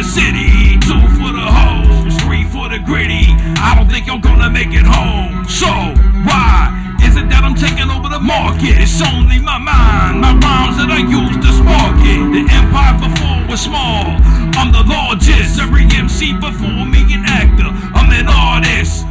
the city, two for the hoes, three for the gritty. I don't think you're gonna make it home. So, why? Is it that I'm taking over the market? It's only my mind, my rhymes that I use to spark it. The empire before was small. I'm the largest. Every MC before me an actor. I'm an artist.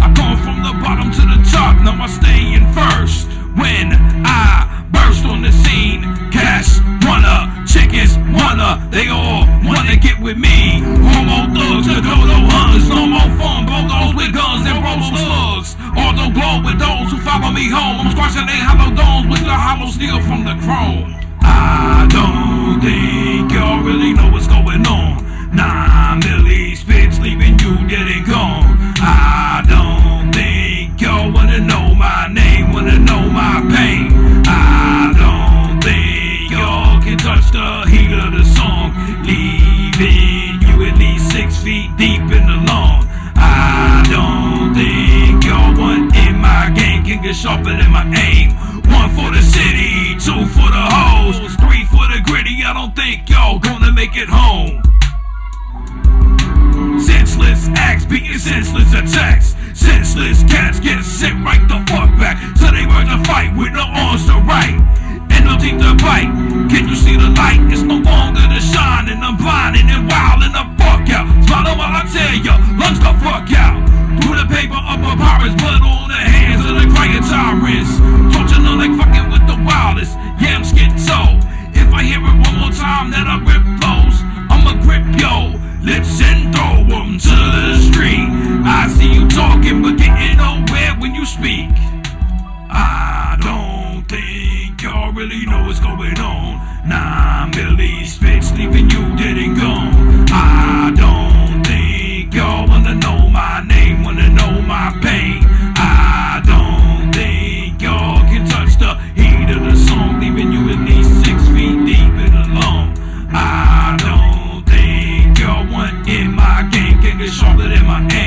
I come from the bottom to the top, now I stay in first. When I burst on the scene, cash wanna, chickens wanna, they all wanna get with me. Homo thugs, the dodo hunters, no more fun, those with guns and roll slugs. Although glow with those who follow me home, I'm squashing their hollow domes with the hollow steel from the chrome. I don't think y'all really know what's going on. Get sharper than my aim. One for the city, two for the hoes, three for the gritty. I don't think y'all gonna make it home. Senseless acts beating senseless attacks. Senseless cats get sent right the fuck back. Time, then I rip flows. I'ma grip yo lips and throw them to the street. I see you talking, but getting nowhere when you speak. I don't think y'all really know what's going on. Nine milli spits leaving you dead and gone. I sharper than my